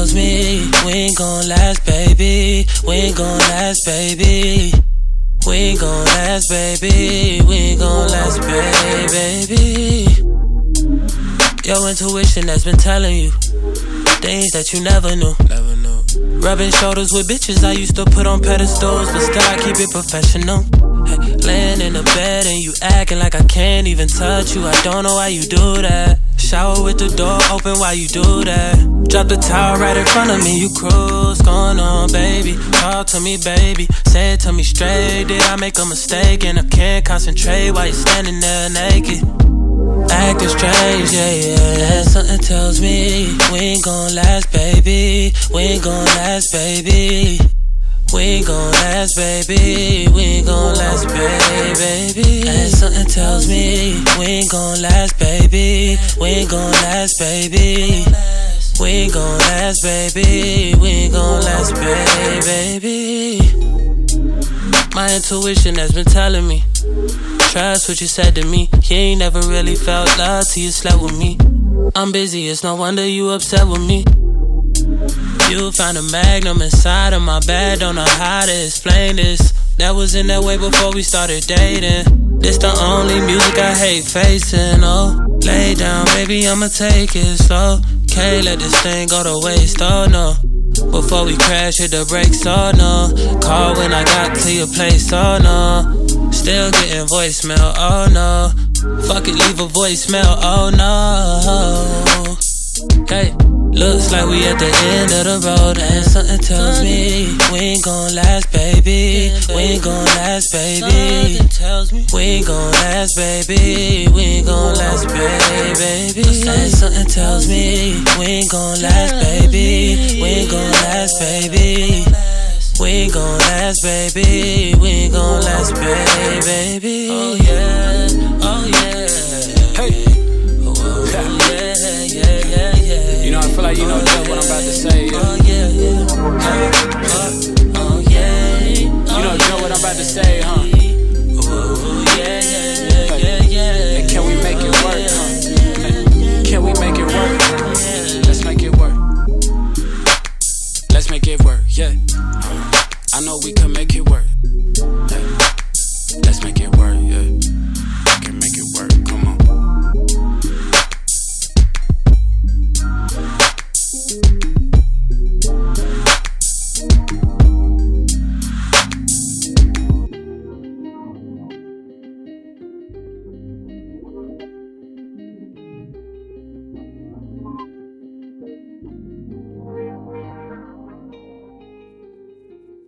We ain't gon' last, baby. We ain't gon' last, baby. We ain't gon' last, baby. We ain't gon' last, baby. Your intuition has been telling you things that you never knew. Never knew. Rubbing shoulders with bitches I used to put on pedestals, but still I keep it professional. Hey, laying in the bed and you acting like I can't even touch you. I don't know why you do that. Shower with the door open while you do that. Drop the towel right in front of me, you cruise. Going on, baby. Talk to me, baby. Say it to me straight. Did I make a mistake? And I can't concentrate while you're standing there naked. Acting strange, yeah, yeah. Something tells me we ain't gon' last, baby. We ain't gon' last, baby. We ain't gon' last, baby. We ain't gon' last, baby. Something tells me we ain't gon' last, baby. We ain't gon' last, baby. We ain't gon' last, baby. We ain't gon' last, baby. My intuition has been telling me. Trust what you said to me. You ain't never really felt love till you slept with me. I'm busy, it's no wonder you upset with me. You found a magnum inside of my bed, don't know how to explain this. That was in that way before we started dating. This the only music I hate facing, oh. Lay down, baby, I'ma take it slow. Can't let this thing go to waste, oh no. Before we crash, hit the brakes, oh no. Call when I got to your place, oh no. Still getting voicemail, oh no. Fuck it, leave a voicemail, oh no. Hey. Looks like we at the end of the road, and something tells me we ain't gon' last, baby. We ain't gon' last, baby. We ain't gon' last, baby. We ain't gon' last, baby. And something tells me we ain't gon' last, baby. We ain't gon' last, baby. We ain't gon' last, baby. We ain't gon' last, baby. Oh yeah, about to say. Yeah. Oh yeah, yeah. Hey, oh, oh yeah. You know just what I'm about to say, huh? Oh yeah, yeah, yeah, yeah. And can we make it work, huh? Can we make it work? Let's make it work. Let's make it work, yeah. I know we can